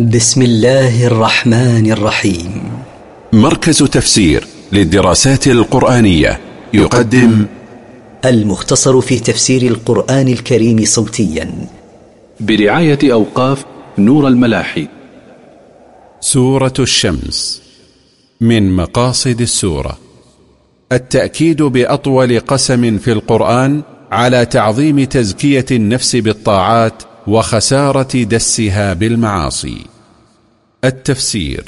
بسم الله الرحمن الرحيم. مركز تفسير للدراسات القرآنية يقدم المختصر في تفسير القرآن الكريم صوتيا. برعاية أوقاف نور الملاحي. سورة الشمس من مقاصد السورة. التأكيد بأطول قسم في القرآن على تعظيم تزكية النفس بالطاعات وخسارة دسها بالمعاصي. التفسير.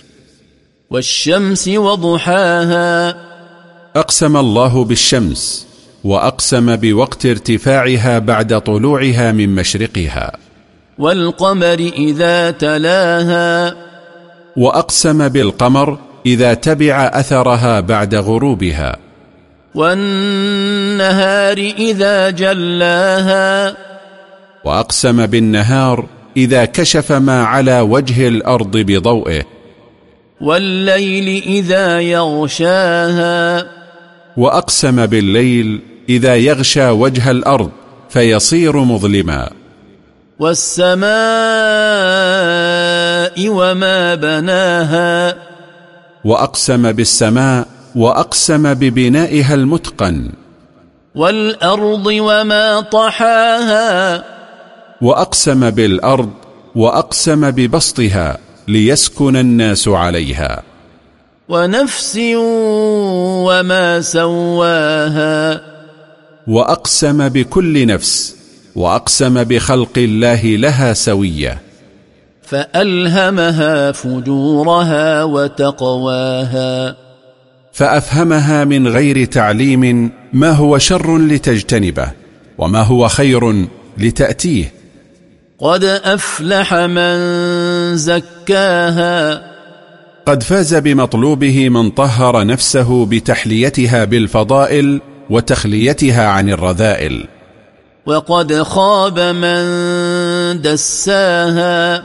والشمس وضحاها. أقسم الله بالشمس وأقسم بوقت ارتفاعها بعد طلوعها من مشرقها. والقمر إذا تلاها. وأقسم بالقمر إذا تبع أثرها بعد غروبها. والنهار إذا جلاها. وأقسم بالنهار إذا كشف ما على وجه الأرض بضوئه. والليل إذا يغشاها. وأقسم بالليل إذا يغشى وجه الأرض فيصير مظلما. والسماء وما بناها. وأقسم بالسماء وأقسم ببنائها المتقن. والأرض وما طحاها. وأقسم بالأرض وأقسم ببسطها ليسكن الناس عليها. ونفس وما سواها. وأقسم بكل نفس وأقسم بخلق الله لها سوية. فألهمها فجورها وتقواها. فأفهمها من غير تعليم ما هو شر لتجتنبه وما هو خير لتأتيه. قد أفلح من زكاها. قد فاز بمطلوبه من طهر نفسه بتحليتها بالفضائل وتخليتها عن الرذائل. وقد خاب من دساها.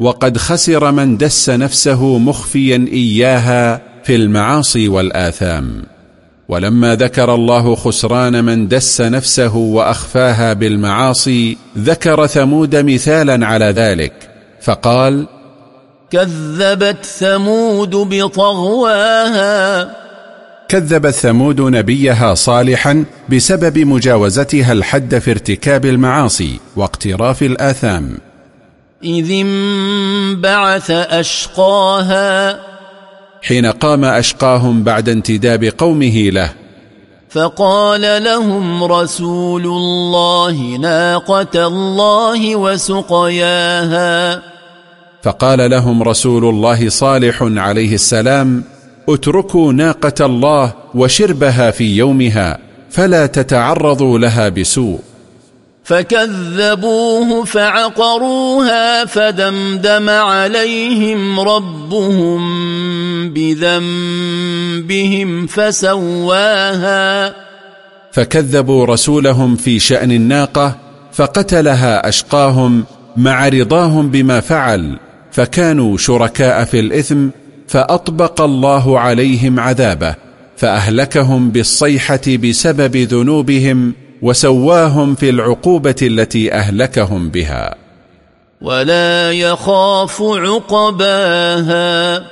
وقد خسر من دس نفسه مخفيا إياها في المعاصي والآثام. ولما ذكر الله خسران من دس نفسه وأخفاها بالمعاصي ذكر ثمود مثالا على ذلك فقال كذبت ثمود بطغواها. كذبت ثمود نبيها صالحا بسبب مجاوزتها الحد في ارتكاب المعاصي واقتراف الآثام. إذ انبعث أشقاها. حين قام أشقاهم بعد انتداب قومه له. فقال لهم رسول الله ناقة الله وسقياها. فقال لهم رسول الله صالح عليه السلام اتركوا ناقة الله وشربها في يومها فلا تتعرضوا لها بسوء. فكذبوه فعقروها فدمدم عليهم ربهم بذنبهم فسواها. فكذبوا رسولهم في شأن الناقة فقتلها أشقاهم مع رضاهم بما فعل فكانوا شركاء في الإثم فأطبق الله عليهم عذابه فأهلكهم بالصيحة بسبب ذنوبهم وسواهم في العقوبة التي أهلكهم بها. ولا يخاف عقباها.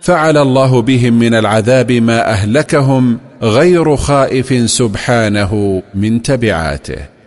فعل الله بهم من العذاب ما أهلكهم غير خائف سبحانه من تبعاته.